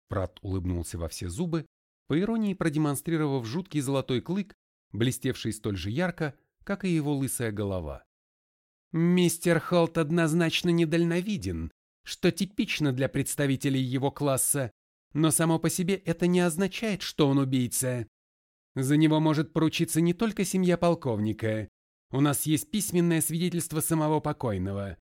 Прат улыбнулся во все зубы, по иронии продемонстрировав жуткий золотой клык, блестевший столь же ярко, как и его лысая голова. «Мистер Холт однозначно недальновиден, что типично для представителей его класса, но само по себе это не означает, что он убийца. За него может поручиться не только семья полковника. У нас есть письменное свидетельство самого покойного.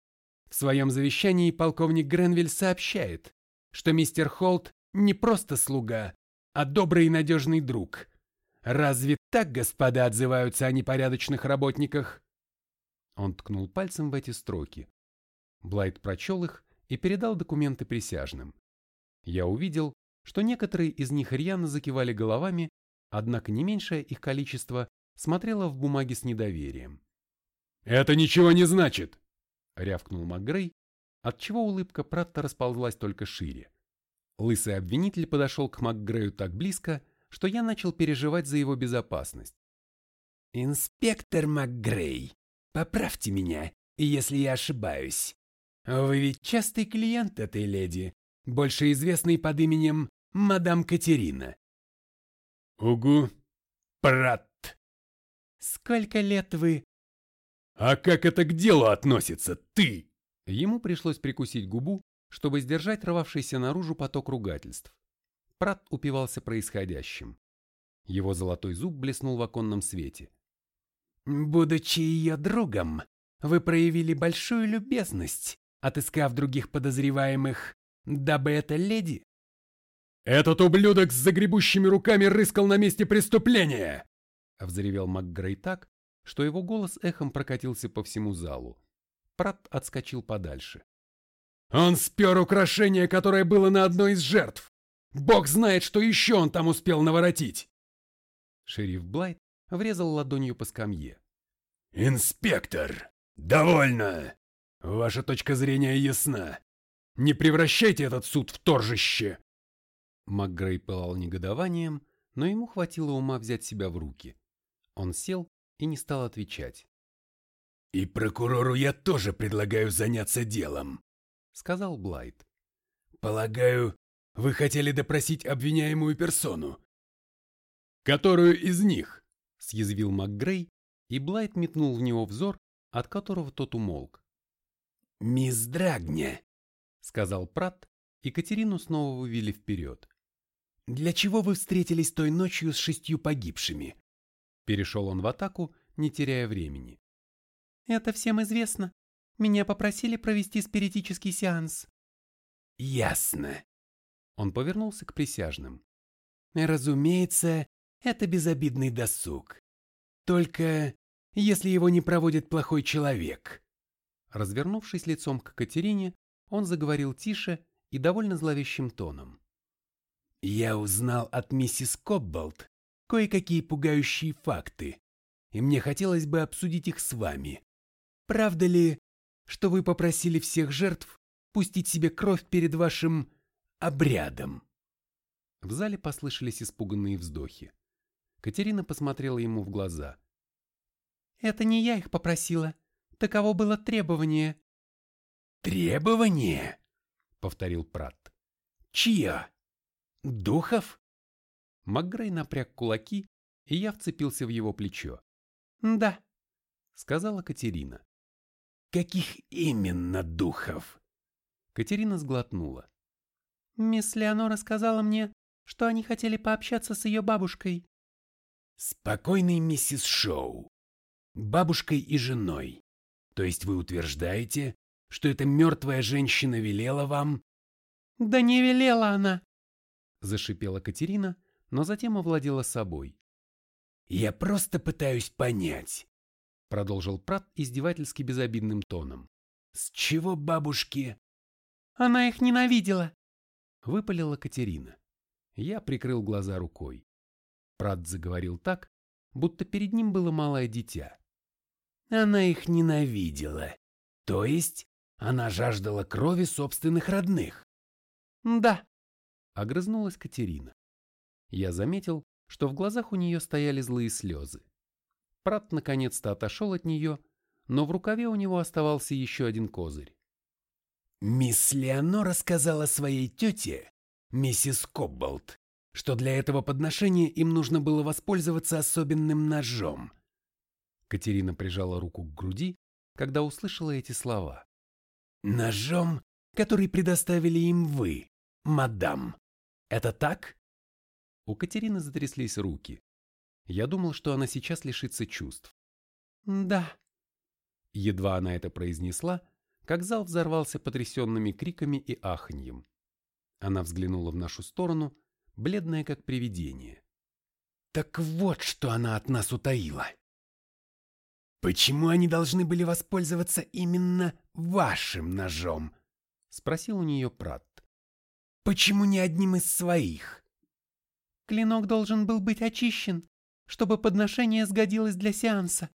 В своем завещании полковник Гренвиль сообщает, что мистер Холт не просто слуга, а добрый и надежный друг. Разве так, господа, отзываются о непорядочных работниках? Он ткнул пальцем в эти строки. Блайт прочел их и передал документы присяжным. Я увидел, что некоторые из них рьяно закивали головами, однако не меньшее их количество смотрело в бумаге с недоверием. «Это ничего не значит!» — рявкнул МакГрей, отчего улыбка Пратта расползлась только шире. Лысый обвинитель подошел к МакГрею так близко, что я начал переживать за его безопасность. «Инспектор МакГрей, поправьте меня, если я ошибаюсь. Вы ведь частый клиент этой леди, больше известный под именем мадам Катерина». «Угу, Прат». «Сколько лет вы...» «А как это к делу относится, ты?» Ему пришлось прикусить губу, чтобы сдержать рвавшийся наружу поток ругательств. Прат упивался происходящим. Его золотой зуб блеснул в оконном свете. «Будучи ее другом, вы проявили большую любезность, отыскав других подозреваемых, дабы эта леди...» «Этот ублюдок с загребущими руками рыскал на месте преступления!» Взревел МакГрей так, что его голос эхом прокатился по всему залу. Прат отскочил подальше. Он спер украшение, которое было на одной из жертв. Бог знает, что еще он там успел наворотить. Шериф Блайт врезал ладонью по скамье. «Инспектор, довольно! Ваша точка зрения ясна. Не превращайте этот суд в торжище!» МакГрей пылал негодованием, но ему хватило ума взять себя в руки. Он сел и не стал отвечать. «И прокурору я тоже предлагаю заняться делом», — сказал Блайт. «Полагаю, вы хотели допросить обвиняемую персону?» «Которую из них?» — съязвил МакГрей, и Блайт метнул в него взор, от которого тот умолк. «Мисс Драгня», — сказал Прат, и Катерину снова вывели вперед. «Для чего вы встретились той ночью с шестью погибшими?» Перешел он в атаку, не теряя времени. «Это всем известно. Меня попросили провести спиритический сеанс». «Ясно». Он повернулся к присяжным. «Разумеется, это безобидный досуг. Только если его не проводит плохой человек». Развернувшись лицом к Катерине, он заговорил тише и довольно зловещим тоном. «Я узнал от миссис Кобболт кое-какие пугающие факты, и мне хотелось бы обсудить их с вами. Правда ли, что вы попросили всех жертв пустить себе кровь перед вашим обрядом?» В зале послышались испуганные вздохи. Катерина посмотрела ему в глаза. «Это не я их попросила. Таково было требование». «Требование?» — повторил Пратт. «Чья? Духов?» МакГрей напряг кулаки, и я вцепился в его плечо. «Да», — сказала Катерина. «Каких именно духов?» Катерина сглотнула. «Мисс Леонора сказала мне, что они хотели пообщаться с ее бабушкой». «Спокойной миссис Шоу. Бабушкой и женой. То есть вы утверждаете, что эта мертвая женщина велела вам...» «Да не велела она!» Зашипела Катерина, но затем овладела собой. «Я просто пытаюсь понять», — продолжил Прат издевательски безобидным тоном. С чего бабушки? Она их ненавидела. Выпалила Катерина. Я прикрыл глаза рукой. Прат заговорил так, будто перед ним было малое дитя. Она их ненавидела. То есть она жаждала крови собственных родных. Да. Огрызнулась Катерина. Я заметил, что в глазах у нее стояли злые слезы. Прат наконец-то отошел от нее, но в рукаве у него оставался еще один козырь. Мисс Леонора сказала своей тете, миссис Кобболт, что для этого подношения им нужно было воспользоваться особенным ножом. Катерина прижала руку к груди, когда услышала эти слова. Ножом, который предоставили им вы, мадам. Это так? У Катерины затряслись руки. Я думал, что она сейчас лишится чувств. Да. Едва она это произнесла, как зал взорвался потрясенными криками и аханьем. Она взглянула в нашу сторону, бледная как привидение. Так вот, что она от нас утаила. Почему они должны были воспользоваться именно вашим ножом? Спросил у нее Пратт. Почему не одним из своих? Клинок должен был быть очищен, чтобы подношение сгодилось для сеанса.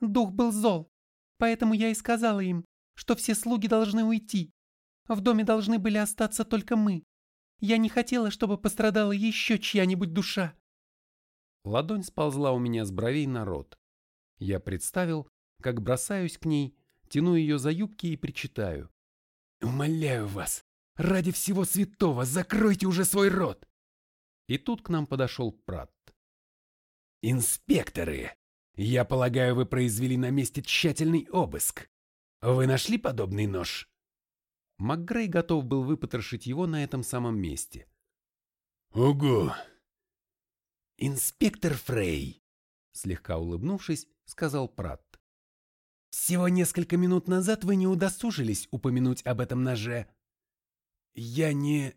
Дух был зол, поэтому я и сказала им, что все слуги должны уйти. В доме должны были остаться только мы. Я не хотела, чтобы пострадала еще чья-нибудь душа. Ладонь сползла у меня с бровей на рот. Я представил, как бросаюсь к ней, тяну ее за юбки и причитаю. «Умоляю вас, ради всего святого, закройте уже свой рот!» И тут к нам подошел Пратт. «Инспекторы, я полагаю, вы произвели на месте тщательный обыск. Вы нашли подобный нож?» МакГрей готов был выпотрошить его на этом самом месте. «Ого!» «Инспектор Фрей», слегка улыбнувшись, сказал Пратт. «Всего несколько минут назад вы не удосужились упомянуть об этом ноже. Я не...»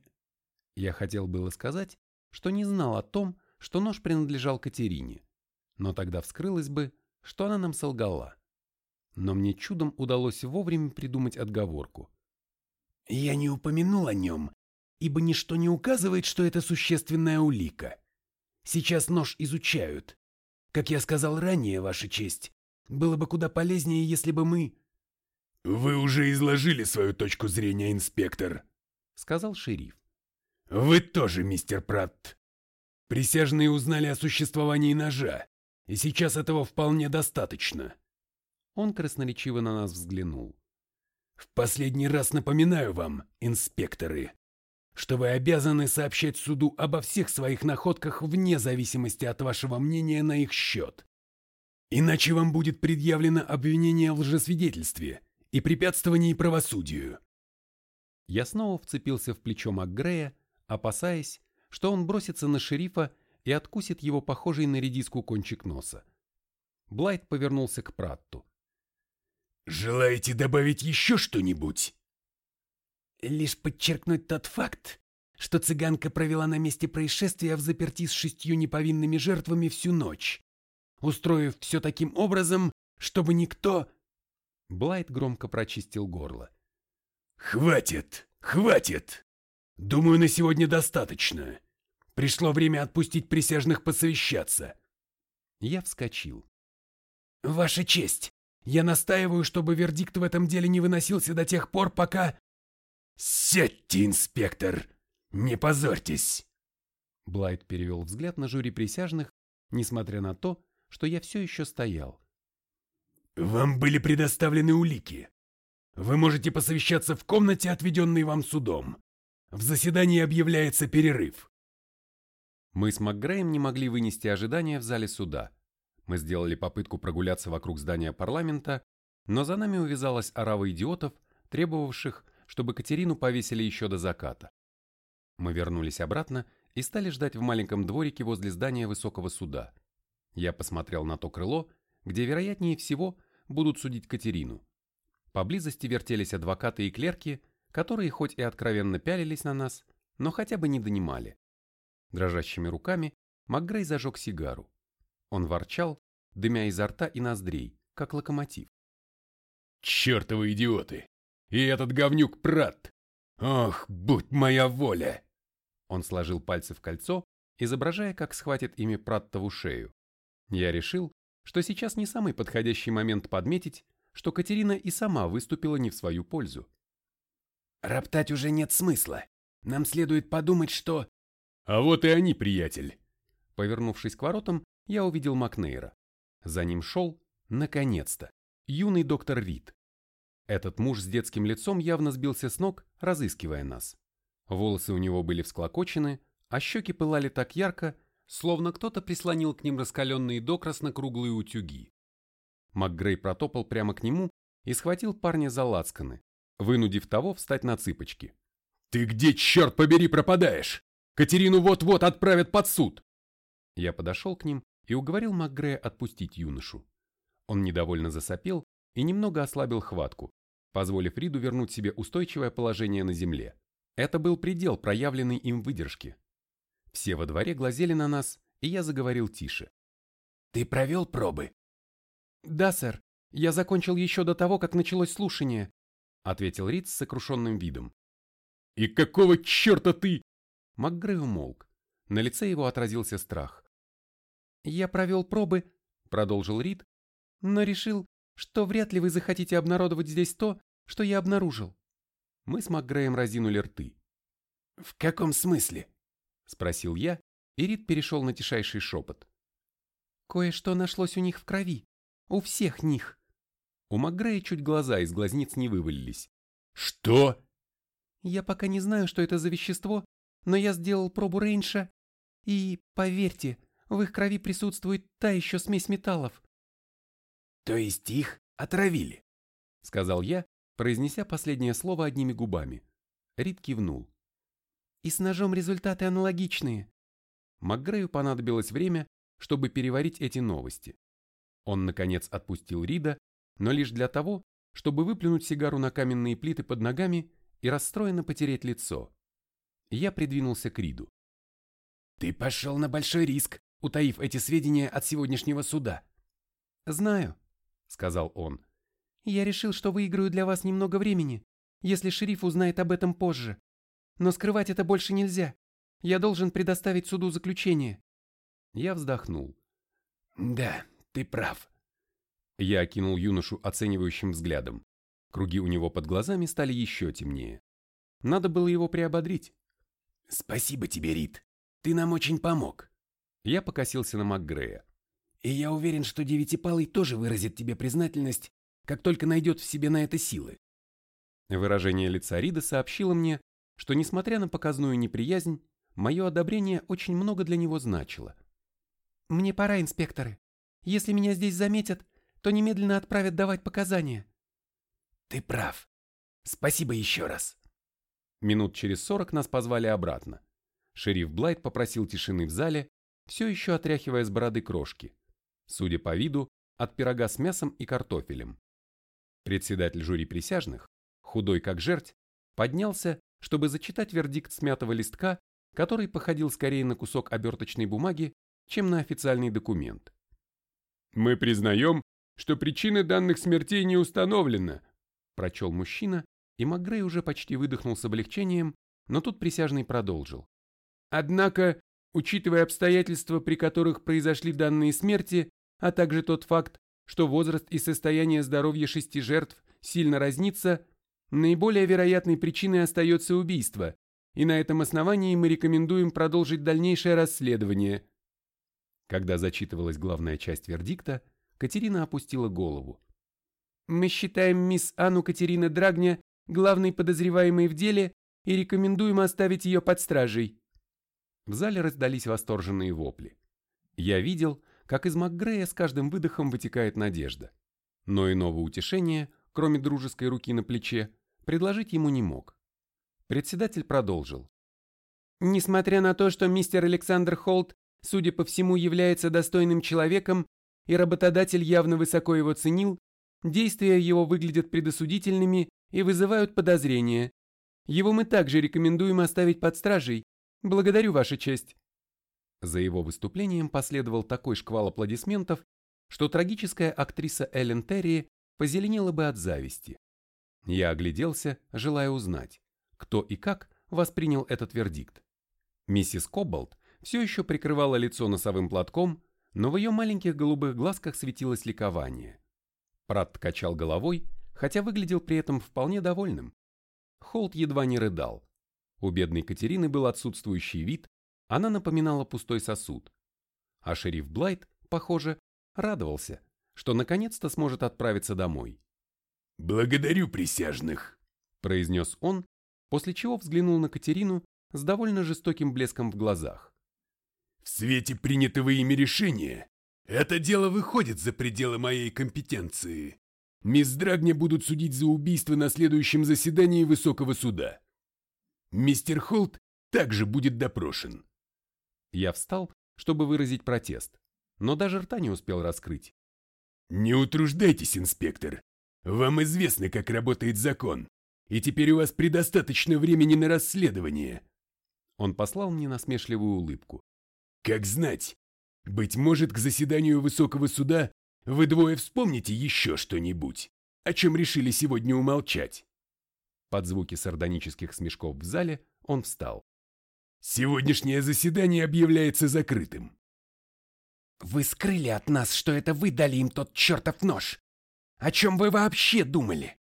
Я хотел было сказать, что не знал о том, что нож принадлежал Катерине, но тогда вскрылось бы, что она нам солгала. Но мне чудом удалось вовремя придумать отговорку. «Я не упомянул о нем, ибо ничто не указывает, что это существенная улика. Сейчас нож изучают. Как я сказал ранее, Ваша честь, было бы куда полезнее, если бы мы...» «Вы уже изложили свою точку зрения, инспектор», — сказал шериф. «Вы тоже, мистер Пратт. Присяжные узнали о существовании ножа, и сейчас этого вполне достаточно». Он красноречиво на нас взглянул. «В последний раз напоминаю вам, инспекторы, что вы обязаны сообщать суду обо всех своих находках вне зависимости от вашего мнения на их счет. Иначе вам будет предъявлено обвинение в лжесвидетельстве и препятствовании правосудию». Я снова вцепился в плечо МакГрея, опасаясь, что он бросится на шерифа и откусит его похожий на редиску кончик носа. Блайт повернулся к Пратту. «Желаете добавить еще что-нибудь?» «Лишь подчеркнуть тот факт, что цыганка провела на месте происшествия в заперти с шестью неповинными жертвами всю ночь, устроив все таким образом, чтобы никто...» Блайт громко прочистил горло. «Хватит! Хватит! Думаю, на сегодня достаточно. Пришло время отпустить присяжных посовещаться. Я вскочил. Ваша честь, я настаиваю, чтобы вердикт в этом деле не выносился до тех пор, пока... Сядьте, инспектор! Не позорьтесь! Блайт перевел взгляд на жюри присяжных, несмотря на то, что я все еще стоял. Вам были предоставлены улики. Вы можете посовещаться в комнате, отведенной вам судом. В заседании объявляется перерыв. Мы с МакГреем не могли вынести ожидания в зале суда. Мы сделали попытку прогуляться вокруг здания парламента, но за нами увязалась орава идиотов, требовавших, чтобы Катерину повесили еще до заката. Мы вернулись обратно и стали ждать в маленьком дворике возле здания высокого суда. Я посмотрел на то крыло, где, вероятнее всего, будут судить Катерину. Поблизости вертелись адвокаты и клерки, которые хоть и откровенно пялились на нас, но хотя бы не донимали. Дрожащими руками МакГрей зажег сигару. Он ворчал, дымя изо рта и ноздрей, как локомотив. Чертовы идиоты! И этот говнюк Пратт! Ох, будь моя воля!» Он сложил пальцы в кольцо, изображая, как схватит ими Праттову шею. Я решил, что сейчас не самый подходящий момент подметить, что Катерина и сама выступила не в свою пользу. «Роптать уже нет смысла. Нам следует подумать, что...» «А вот и они, приятель!» Повернувшись к воротам, я увидел Макнейра. За ним шел, наконец-то, юный доктор Рид. Этот муж с детским лицом явно сбился с ног, разыскивая нас. Волосы у него были всклокочены, а щеки пылали так ярко, словно кто-то прислонил к ним раскаленные до красно-круглые утюги. МакГрей протопал прямо к нему и схватил парня за лацканы, вынудив того встать на цыпочки. «Ты где, черт побери, пропадаешь? Катерину вот-вот отправят под суд!» Я подошел к ним и уговорил МакГрея отпустить юношу. Он недовольно засопел и немного ослабил хватку, позволив Риду вернуть себе устойчивое положение на земле. Это был предел проявленной им выдержки. Все во дворе глазели на нас, и я заговорил тише. «Ты провел пробы?» «Да, сэр. Я закончил еще до того, как началось слушание», ответил Рид с сокрушенным видом. «И какого черта ты?» МакГрей умолк. На лице его отразился страх. «Я провел пробы», — продолжил Рид, «но решил, что вряд ли вы захотите обнародовать здесь то, что я обнаружил». Мы с МакГреем разинули рты. «В каком смысле?» — спросил я, и Рид перешел на тишайший шепот. «Кое-что нашлось у них в крови. У всех них». У МакГрея чуть глаза из глазниц не вывалились. «Что?» «Я пока не знаю, что это за вещество, но я сделал пробу Рейнша, и, поверьте, в их крови присутствует та еще смесь металлов». «То есть их отравили?» — сказал я, произнеся последнее слово одними губами. Рид кивнул. «И с ножом результаты аналогичные». МакГрею понадобилось время, чтобы переварить эти новости. Он, наконец, отпустил Рида, но лишь для того, чтобы выплюнуть сигару на каменные плиты под ногами и расстроенно потереть лицо. Я придвинулся к Риду. «Ты пошел на большой риск, утаив эти сведения от сегодняшнего суда». «Знаю», — сказал он. Я решил, что выиграю для вас немного времени, если шериф узнает об этом позже. Но скрывать это больше нельзя. Я должен предоставить суду заключение. Я вздохнул. Да, ты прав. Я окинул юношу оценивающим взглядом. Круги у него под глазами стали еще темнее. Надо было его приободрить. Спасибо тебе, Рид. Ты нам очень помог. Я покосился на МакГрея. И я уверен, что Девятипалый тоже выразит тебе признательность как только найдет в себе на это силы. Выражение лица Рида сообщило мне, что, несмотря на показную неприязнь, мое одобрение очень много для него значило. «Мне пора, инспекторы. Если меня здесь заметят, то немедленно отправят давать показания». «Ты прав. Спасибо еще раз». Минут через сорок нас позвали обратно. Шериф Блайт попросил тишины в зале, все еще отряхивая с бороды крошки. Судя по виду, от пирога с мясом и картофелем. Председатель жюри присяжных, худой как жерть, поднялся, чтобы зачитать вердикт смятого листка, который походил скорее на кусок оберточной бумаги, чем на официальный документ. «Мы признаем, что причина данных смертей не установлена», прочел мужчина, и Макгрей уже почти выдохнул с облегчением, но тут присяжный продолжил. «Однако, учитывая обстоятельства, при которых произошли данные смерти, а также тот факт, что возраст и состояние здоровья шести жертв сильно разнится, наиболее вероятной причиной остается убийство, и на этом основании мы рекомендуем продолжить дальнейшее расследование. Когда зачитывалась главная часть вердикта, Катерина опустила голову. «Мы считаем мисс Анну Катерина Драгня главной подозреваемой в деле и рекомендуем оставить ее под стражей». В зале раздались восторженные вопли. Я видел, как из МакГрея с каждым выдохом вытекает надежда. Но иного утешения, кроме дружеской руки на плече, предложить ему не мог. Председатель продолжил. Несмотря на то, что мистер Александр Холт, судя по всему, является достойным человеком, и работодатель явно высоко его ценил, действия его выглядят предосудительными и вызывают подозрения. Его мы также рекомендуем оставить под стражей. Благодарю, Ваша честь. За его выступлением последовал такой шквал аплодисментов, что трагическая актриса Эллен Терри позеленела бы от зависти. Я огляделся, желая узнать, кто и как воспринял этот вердикт. Миссис Кобболт все еще прикрывала лицо носовым платком, но в ее маленьких голубых глазках светилось ликование. Прат качал головой, хотя выглядел при этом вполне довольным. Холт едва не рыдал. У бедной Катерины был отсутствующий вид, она напоминала пустой сосуд. А шериф Блайт, похоже, радовался, что наконец-то сможет отправиться домой. «Благодарю присяжных», — произнес он, после чего взглянул на Катерину с довольно жестоким блеском в глазах. «В свете принятого ими решения это дело выходит за пределы моей компетенции. Мисс Драгня будут судить за убийство на следующем заседании Высокого суда. Мистер Холт также будет допрошен». Я встал, чтобы выразить протест, но даже рта не успел раскрыть. «Не утруждайтесь, инспектор. Вам известно, как работает закон, и теперь у вас предостаточно времени на расследование. Он послал мне насмешливую улыбку. Как знать, быть может, к заседанию высокого суда вы двое вспомните еще что-нибудь, о чем решили сегодня умолчать. Под звуки сардонических смешков в зале он встал. Сегодняшнее заседание объявляется закрытым. Вы скрыли от нас, что это вы дали им тот чертов нож. О чем вы вообще думали?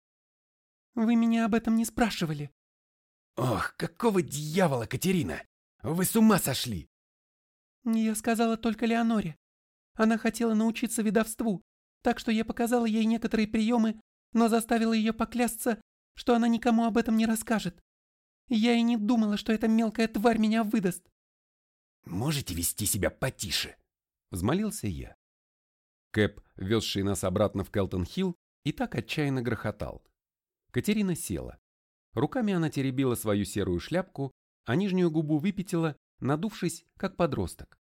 Вы меня об этом не спрашивали. Ох, какого дьявола, Катерина! Вы с ума сошли! Я сказала только Леоноре. Она хотела научиться ведовству, так что я показала ей некоторые приемы, но заставила ее поклясться, что она никому об этом не расскажет. Я и не думала, что эта мелкая тварь меня выдаст. Можете вести себя потише? Взмолился я. Кэп, везший нас обратно в Келтон-Хилл, и так отчаянно грохотал. Катерина села. Руками она теребила свою серую шляпку, а нижнюю губу выпятила, надувшись, как подросток.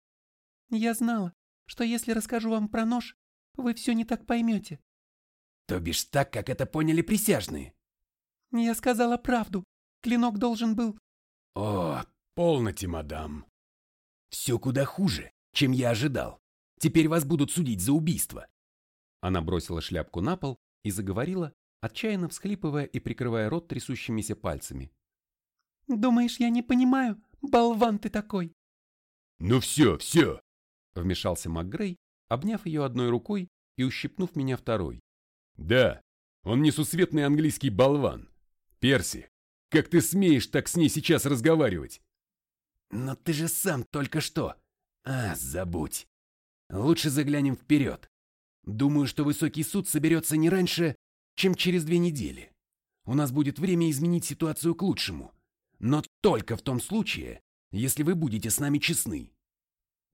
«Я знала, что если расскажу вам про нож, вы все не так поймете». «То бишь так, как это поняли присяжные». «Я сказала правду. Клинок должен был...» «О, полноте, мадам». «Все куда хуже, чем я ожидал. Теперь вас будут судить за убийство. Она бросила шляпку на пол и заговорила, отчаянно всхлипывая и прикрывая рот трясущимися пальцами. «Думаешь, я не понимаю? Болван ты такой!» «Ну все, все!» Вмешался МакГрей, обняв ее одной рукой и ущипнув меня второй. «Да, он несусветный английский болван. Перси, как ты смеешь так с ней сейчас разговаривать?» «Но ты же сам только что...» «А, забудь. Лучше заглянем вперед. Думаю, что высокий суд соберется не раньше, чем через две недели. У нас будет время изменить ситуацию к лучшему. Но только в том случае, если вы будете с нами честны.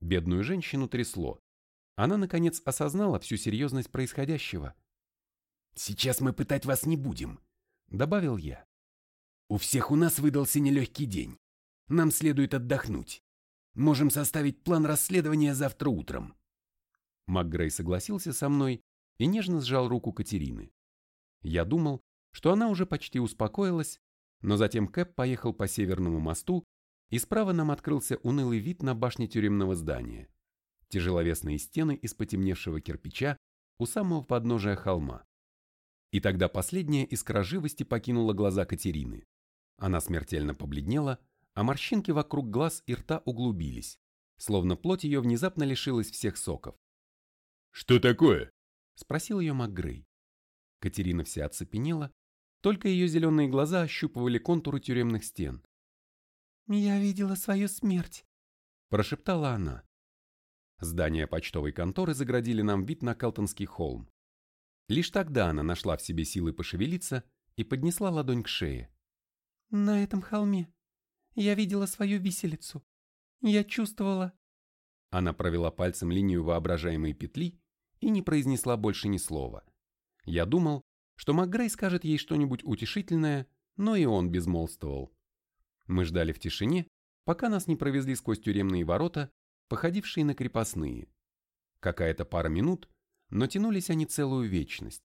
Бедную женщину трясло. Она, наконец, осознала всю серьезность происходящего. «Сейчас мы пытать вас не будем», — добавил я. «У всех у нас выдался нелегкий день. Нам следует отдохнуть. Можем составить план расследования завтра утром. МакГрей согласился со мной и нежно сжал руку Катерины. Я думал, что она уже почти успокоилась, но затем Кэп поехал по Северному мосту, и справа нам открылся унылый вид на башне тюремного здания. Тяжеловесные стены из потемневшего кирпича у самого подножия холма. И тогда последняя искра живости покинула глаза Катерины. Она смертельно побледнела, а морщинки вокруг глаз и рта углубились, словно плоть ее внезапно лишилась всех соков. «Что такое?» – спросил ее МакГрей. Катерина вся оцепенела, только ее зеленые глаза ощупывали контуры тюремных стен. «Я видела свою смерть», – прошептала она. Здание почтовой конторы заградили нам вид на Калтонский холм. Лишь тогда она нашла в себе силы пошевелиться и поднесла ладонь к шее. «На этом холме я видела свою виселицу. Я чувствовала...» Она провела пальцем линию воображаемой петли и не произнесла больше ни слова. Я думал, что МакГрей скажет ей что-нибудь утешительное, но и он безмолвствовал. Мы ждали в тишине, пока нас не провезли сквозь тюремные ворота, походившие на крепостные. Какая-то пара минут, но тянулись они целую вечность.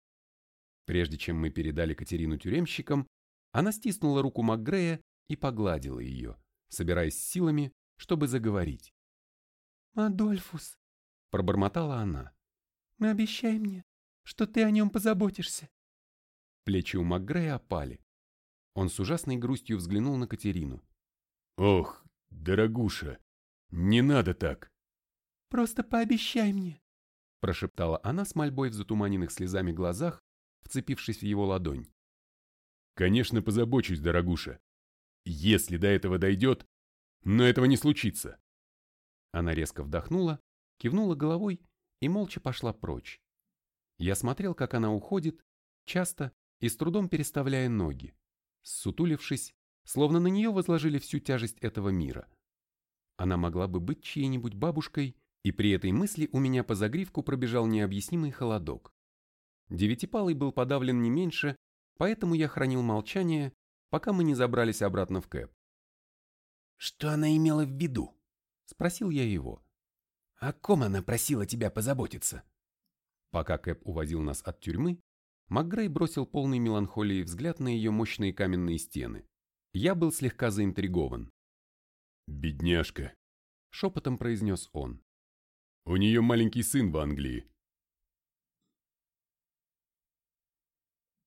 Прежде чем мы передали Катерину тюремщикам, она стиснула руку МакГрея и погладила ее, собираясь силами, чтобы заговорить. «Адольфус», — пробормотала она. Обещай мне, что ты о нем позаботишься. Плечи у МакГрея опали. Он с ужасной грустью взглянул на Катерину. «Ох, дорогуша, не надо так!» «Просто пообещай мне!» прошептала она с мольбой в затуманенных слезами глазах, вцепившись в его ладонь. «Конечно, позабочусь, дорогуша. Если до этого дойдет, но этого не случится!» Она резко вдохнула, кивнула головой и молча пошла прочь. Я смотрел, как она уходит, часто и с трудом переставляя ноги, сутулившись, словно на нее возложили всю тяжесть этого мира. Она могла бы быть чьей-нибудь бабушкой, и при этой мысли у меня по загривку пробежал необъяснимый холодок. Девятипалый был подавлен не меньше, поэтому я хранил молчание, пока мы не забрались обратно в кэп. «Что она имела в виду?» — спросил я его. «О ком она просила тебя позаботиться?» Пока Кэп увозил нас от тюрьмы, МакГрей бросил полный меланхолии взгляд на ее мощные каменные стены. Я был слегка заинтригован. «Бедняжка», — шепотом произнес он. «У нее маленький сын в Англии.